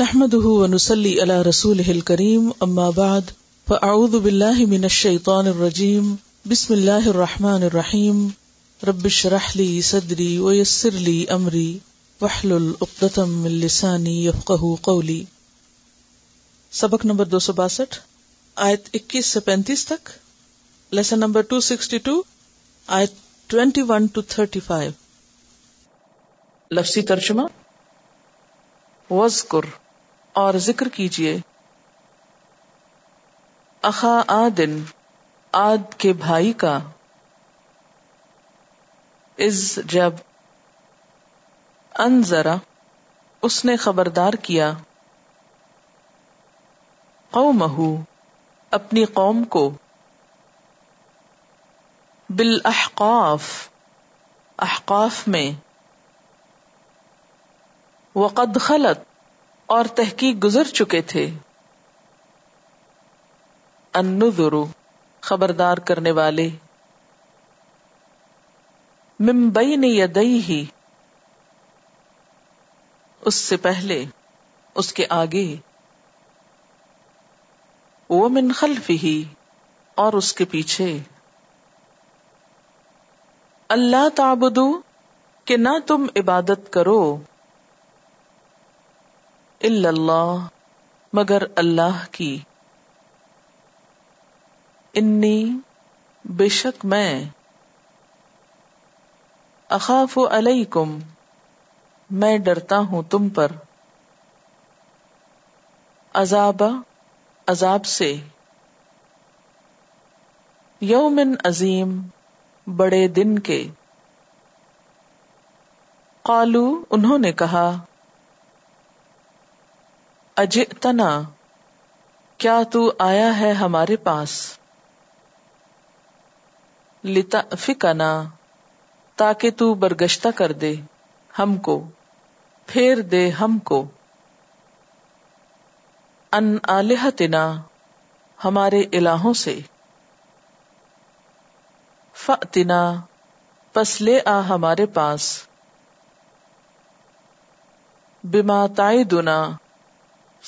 نحمده ونسلي على رسوله الكريم، أما بعد، فأعوذ بالله من الشيطان الرجيم، بسم الله الرحمن الرحيم، رب اشرح لي صدري ويسر لي أمري، واحلل عقدة من لساني يفقه قولي. سبق نمبر دو سو باسٹھ، آیت اکیس سے پینتیس تک lesson number two sixty two آیت twenty one two thirty five لفظی ترجمہ وزقر اور ذکر کیجیے۔ اخا آدن، آد کے بھائی کا۔ از جب ان ذرا اس نے خبردار کیا۔ قومہ اپنی قوم کو۔ بالاحقاف، احقاف میں۔ وقد خلط اور تحقیق گزر چکے تھے۔ النذر، خبردار کرنے والے۔ ممبئی یدئی ہی اس سے پہلے، اس کے آگے۔ وہ من خلف ہی اور اس کے پیچھے۔ اللہ تعبدو، کہ نہ تم عبادت کرو۔ اللہ مگر اللہ کی۔ انی بے شک میں۔ اخاف علیکم، میں ڈرتا ہوں تم پر۔ عذاب عذاب سے۔ یومن عظیم، بڑے دن کے۔ قالو، انہوں نے کہا اجئتنا، کیا تو آیا ہے ہمارے پاس؟ لتا فکنا تاکہ تو برگشتہ کر دے ہم کو، پھیر دے ہم کو۔ ان آلہتنا، ہمارے الہوں سے۔ فتنا پس لے آ ہمارے پاس۔ بما تائدنا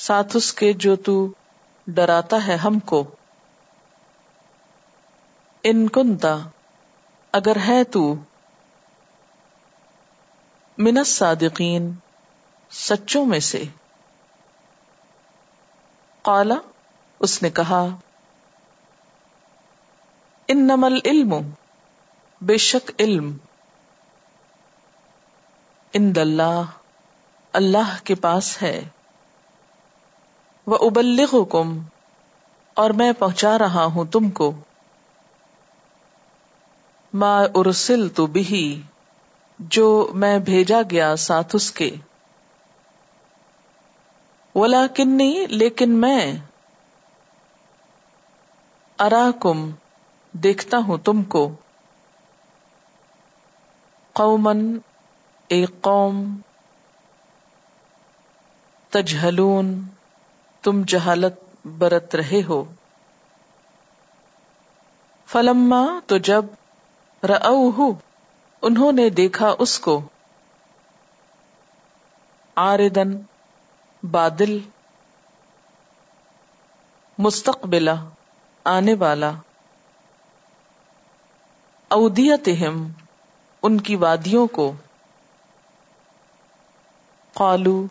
ساتھ اس کے جو تو ڈراتا ہے ہم کو۔ ان کنتا، اگر ہے تو۔ منس صادقین سچوں میں سے۔ قالا، اس نے کہا ان نمل علم، بے شک علم۔ ان اللہ اللہ کے پاس ہے۔ وہ ابلغ اور میں پہنچا رہا ہوں تم کو۔ ما ارسل تو بھی جو میں بھیجا گیا ساتھ اس کے۔ ولا کنی لیکن میں ارا کم دیکھتا ہوں تم کو۔ قومن ایک قوم، تجہلون تم جہالت برت رہے ہو۔ فلما تو جب رو انہوں نے دیکھا اس کو۔ آردن بادل مستقبلا آنے والا۔ اودیتہم، ان کی وادیوں کو۔ قالو،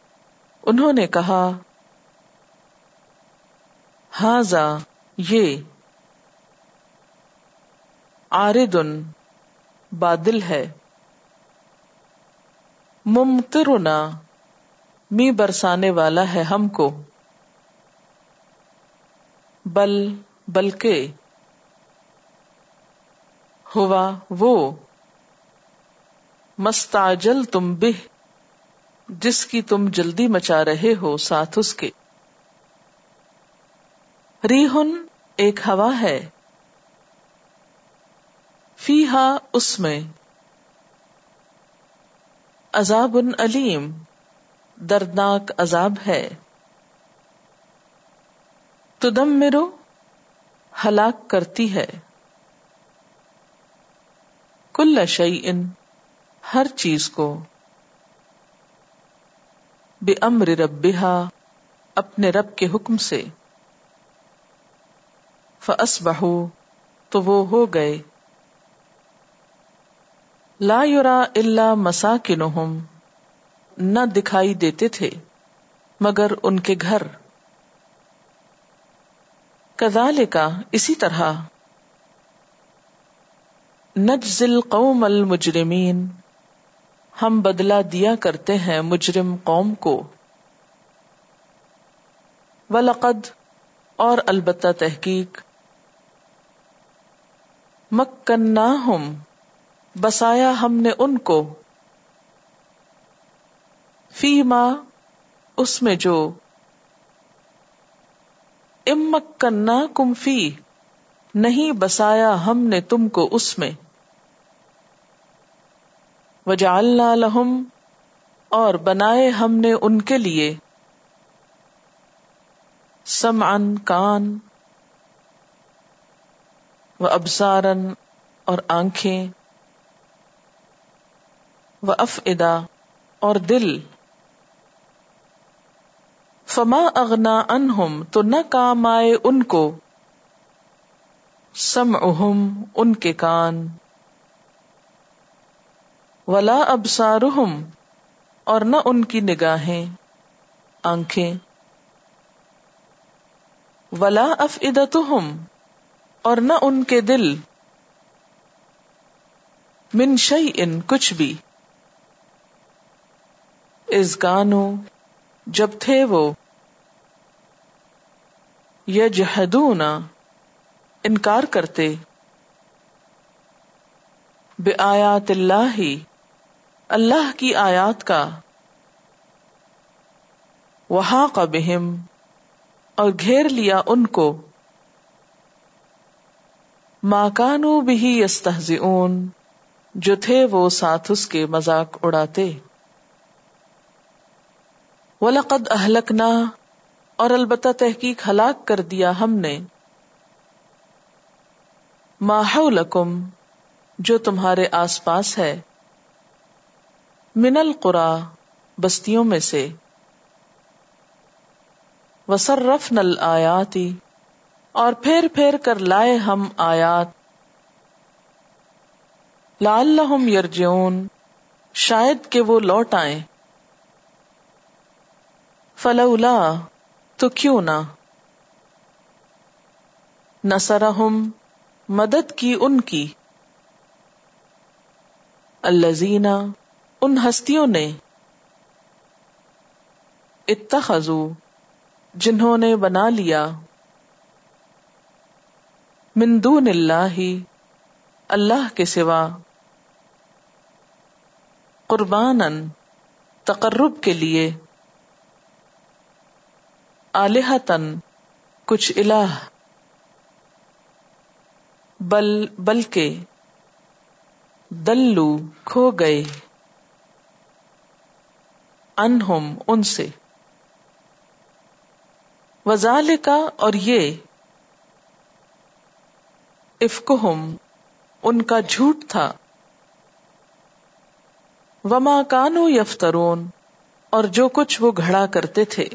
انہوں نے کہا ہاضا یہ آردن بادل ہے۔ ممترنا می برسانے والا ہے ہم کو۔ بل، بلکہ، ہوا وہ۔ مستاجل تم بہ، جس کی تم جلدی مچا رہے ہو، ساتھ اس کے۔ ریحن ایک ہوا ہے۔ فی ہا اس میں۔ عذاب علیم۔ دردناک عذاب ہے۔ تو دم مرو ہلاک کرتی ہے۔ کل شعی ان ہر چیز کو۔ بے امر ربا اپنے رب کے حکم سے۔ فس بہو تو وہ ہو گئے۔ لا یورا اللہ مسا نہ دکھائی دیتے تھے، مگر ان کے گھر۔ کدال کا اسی طرح نجزل قوم المجرمین، ہم بدلا دیا کرتے ہیں مجرم قوم کو۔ ولقد، اور البتہ تحقیق مکنا ہم بسایا ہم نے ان کو۔ فی ماں اس میں جو۔ امکنا کم فی، نہیں بسایا ہم نے تم کو اس میں۔ وجعلنا لہم، اور بنائے ہم نے ان کے لیے۔ سمعن، کان۔ و ابسارن اور آنکھیں و افعدا اور دل۔ فما اغنا انہم تو نہ کام آئے ان کو۔ سمعہم، ان کے کان۔ ولا ابسارہم اور نہ ان کی نگاہیں، آنکھیں۔ ولا افئدتہم اور نہ ان کے دل۔ من شعی ان کچھ بھی۔ از گانو جب تھے وہ۔ یجحدون انکار کرتے۔ بے آیات اللہ ہی اللہ کی آیات کا۔ وہاں کا بہم، اور گھیر لیا ان کو۔ ماکانو بھی یستحز جو تھے وہ ساتھ اس کے مذاق اڑاتے۔ ولقد اہلکنا اور البتہ تحقیق ہلاک کر دیا ہم نے۔ ماحولکم جو تمہارے آس پاس ہے۔ من القرا، بستیوں میں سے۔ وسرف نل آیاتی اور پھر پھر کر لائے ہم آیات۔ لال یرجون شاید کہ وہ لوٹ آئے فلولا، تو کیوں نہ؟ نسرہم مدد کی ان کی۔ الزینہ ان ہستیوں نے۔ اتخذو جنہوں نے بنا لیا۔ من دون اللہ اللہ کے سوا۔ قربان تقرب کے لیے۔ آلحتن کچھ الہ۔ بل، بلکہ دلو کھو گئے۔ انہم، ان سے۔ وزال کا اور یہ افکہم ان کا جھوٹ تھا۔ وما کانو یفترون، اور جو کچھ وہ گھڑا کرتے تھے۔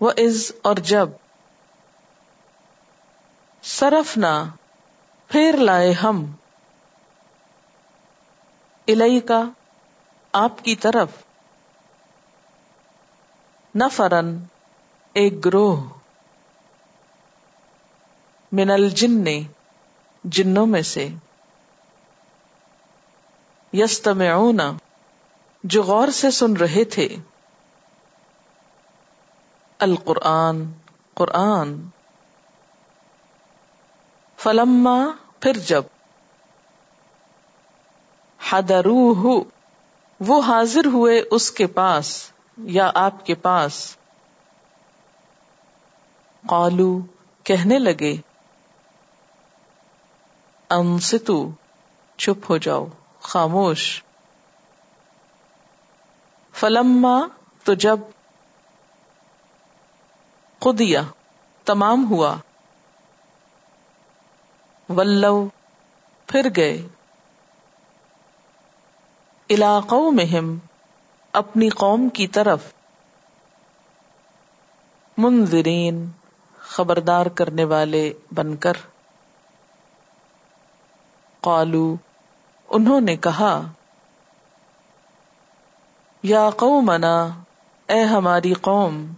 وہ از اور جب۔ صرف نہ پھر لائے ہم۔ الئی کا آپ کی طرف۔ نفرن، ایک گروہ۔ من الجن جنوں میں سے یستمعون، جو غور سے سن رہے تھے۔ القرآن، قرآن۔ فلما، پھر جب حدروہ وہ حاضر ہوئے اس کے پاس یا آپ کے پاس۔ قالو، کہنے لگے انستو چپ ہو جاؤ، خاموش۔ فلما تو جب قدیا تمام ہوا، ولو پھر گئے۔ علاقوں میں اپنی قوم کی طرف۔ منذرین، خبردار کرنے والے بن کر۔ قالو، انہوں نے کہا، یا قومنا، اے ہماری قوم،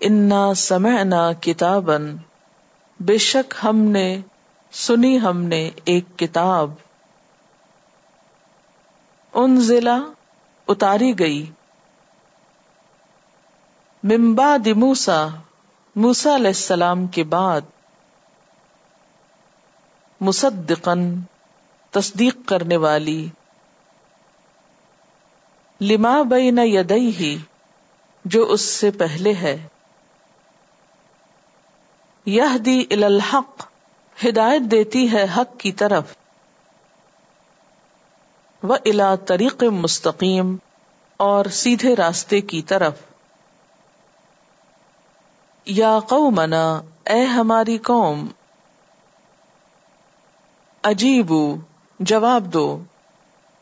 انا سمعنا کتابن بے شک ہم نے، سنی ہم نے ایک کتاب۔ ان ضلع اتاری گئی۔ ممبا دموسا موسا علیہ السلام کے بعد مصدقن تصدیق کرنے والی لما بین یدئی ہی جو اس سے پہلے ہے۔ یہ دی الحق ہدایت دیتی ہے حق کی طرف۔ وہ الا طریق مستقیم اور سیدھے راستے کی طرف۔ یا قومنا، اے ہماری قوم عجیب جواب دو،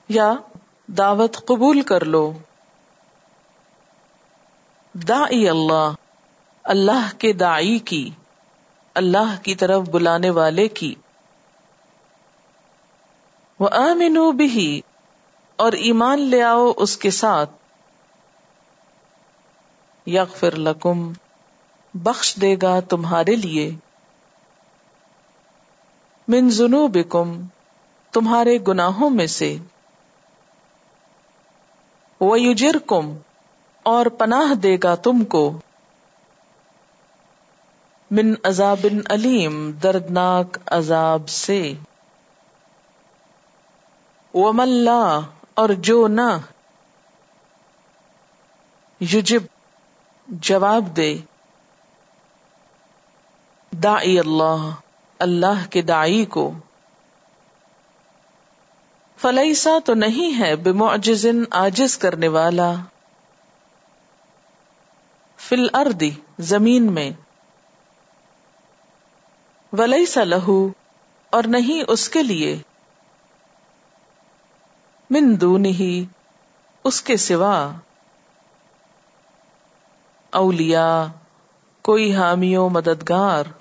یا دعوت قبول کر لو۔ دائی اللہ اللہ کے دائی کی، اللہ کی طرف بلانے والے کی۔ وہ امین بھی اور ایمان لے آؤ اس کے ساتھ۔ یغفر لکم، بخش دے گا تمہارے لیے۔ من ذنوبکم، تمہارے گناہوں میں سے۔ وہ اور پناہ دے گا تم کو۔ من عذاب علیم، دردناک عذاب سے۔ لا، اور جو نہ۔ یجب، جواب دے۔ دائی اللہ۔ اللہ کے دائی کو۔ فلیسا تو نہیں ہے بمعجزن آجز کرنے والا۔ فل اردی زمین میں۔ ولی لہو، اور نہیں اس کے لیے۔ من ہی اس کے سوا۔ اولیا کوئی حامیوں مددگار۔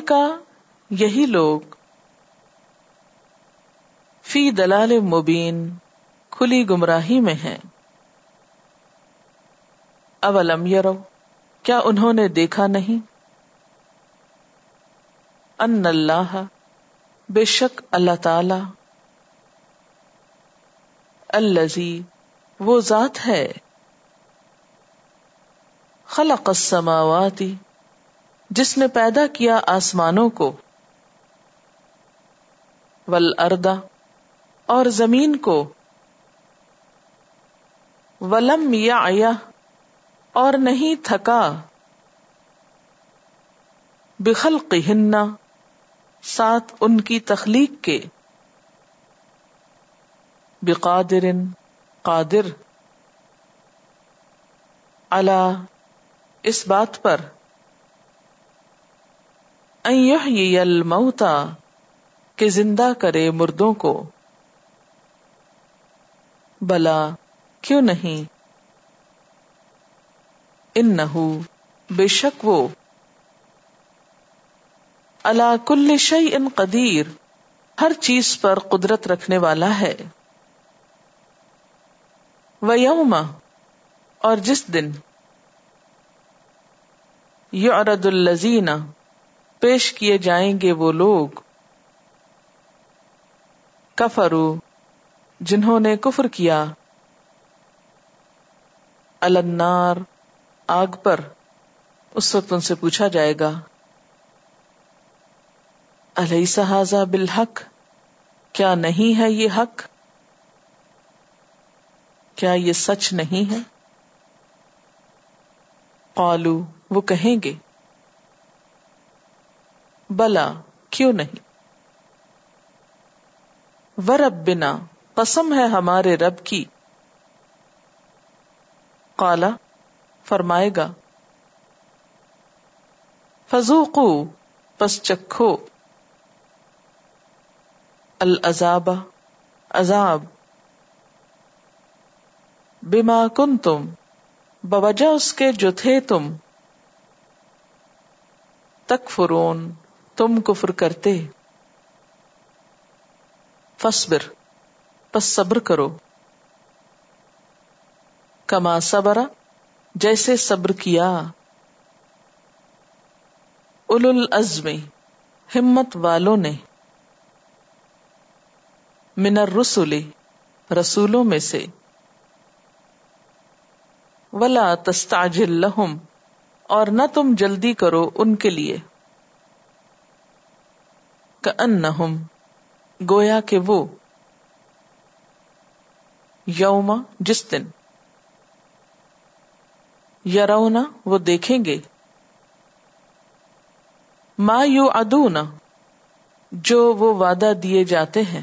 کا یہی لوگ فی دلال مبین کھلی گمراہی میں ہیں۔ اولم یرو، کیا انہوں نے دیکھا نہیں؟ ان اللہ، بے شک اللہ تعالی الزی وہ ذات ہے۔ خلق السماوات جس نے پیدا کیا آسمانوں کو ولدا اور زمین کو، ولم یا اور نہیں تھکا بخل ہننا ساتھ ان کی تخلیق کے بقادر قادر اللہ اس بات پر۔ الموتا کہ زندہ کرے مردوں کو۔ بلا، کیوں نہیں؟ ان نہ بے شک وہ۔ اللہ کل شعی ان قدیر، ہر چیز پر قدرت رکھنے والا ہے۔ وہ یوم اور جس دن۔ یعرض الزین پیش کیے جائیں گے وہ لوگ؟ کفرو جنہوں نے کفر کیا۔ النار، آگ پر۔ اس وقت ان سے پوچھا جائے گا علیہ سہذا بالحق؟ کیا نہیں ہے یہ حق؟ کیا یہ سچ نہیں ہے؟ قالو وہ کہیں گے۔ بلا کیوں نہیں؟ ور اب بنا قسم ہے ہمارے رب کی۔ کالا فرمائے گا فضوقو پس چکھو۔ العذاب عذاب۔ بما کن تم بوجہ اس کے جو تھے تم۔ تک فرون تم کفر کرتے۔ فصبر پس صبر کرو۔ کما صبر، جیسے صبر کیا۔ اول العزم، ہمت والوں نے۔ من الرسل، رسولوں میں سے۔ ولا تستعجل لہم اور نہ تم جلدی کرو ان کے لیے۔ کأنہم، گویا کہ وہ یوم، جس دن یرونا وہ دیکھیں گے، ما یو ادونا جو وہ وعدہ دیے جاتے ہیں۔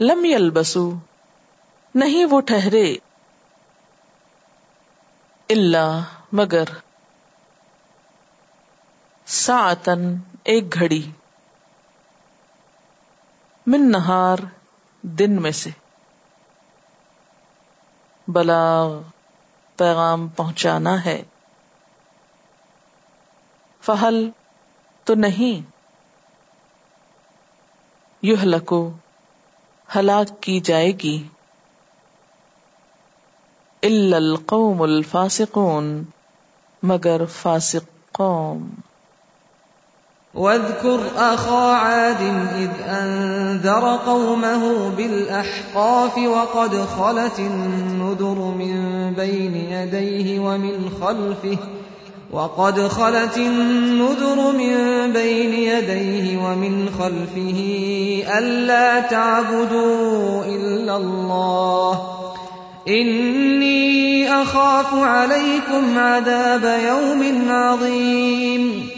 لم یلبسو، نہیں وہ ٹھہرے اللہ مگر ساعتن ایک گھڑی من نہار دن میں سے بلاغ پیغام پہنچانا ہے۔ فہل تو نہیں۔ یو لکو ہلاک کی جائے گی۔ القوم الفاسقون، مگر فاسق قوم۔ واذكر أخا عاد إذ أنذر قومه بالأحقاف وقد خلت النذر من بين يديه ومن خلفه وقد خلت النذر من بين يديه ومن خلفه ألا تعبدوا إلا الله إني أخاف عليكم عذاب يوم عظيم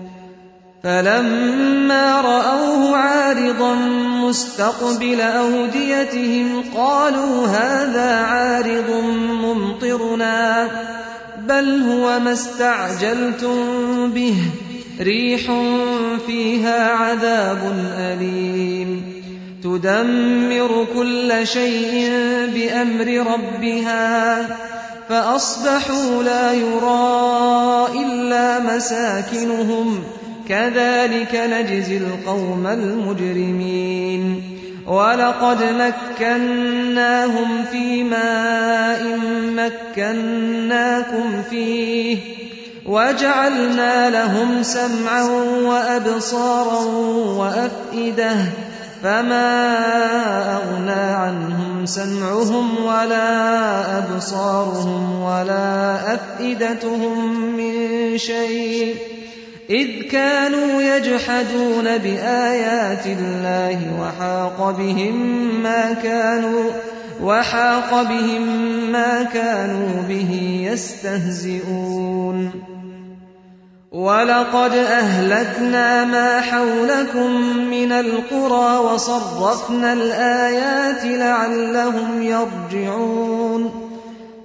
فلما رأوه عارضا مستقبل أوديتهم قالوا هذا عارض ممطرنا، بل هو ما استعجلتم به، ريح فيها عذاب أليم. تدمر كل شيء بأمر ربها، فأصبحوا لا يرى إلا مساكنهم. كذلك نجزي القوم المجرمين. ولقد مكناهم في ماء مكناكم فيه. وجعلنا لهم سمعا وأبصارا وأفئدة. فما أغنى عنهم سمعهم ولا أبصارهم ولا أفئدتهم من شيء. إذ كانوا يجحدون بآيات الله وحاق بهم ما كانوا وحاق بهم ما كانوا به يستهزئون ولقد أهلكنا ما حولكم من القرى وصرفنا الآيات لعلهم يرجعون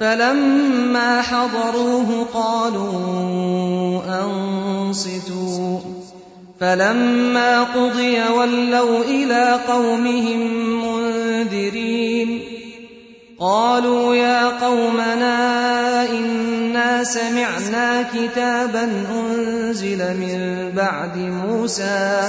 فلما حضروه قالوا أنصتوا. فلما قضي ولوا إلى قومهم منذرين. قالوا يا قومنا إنا سمعنا كتابا أنزل من بعد موسى.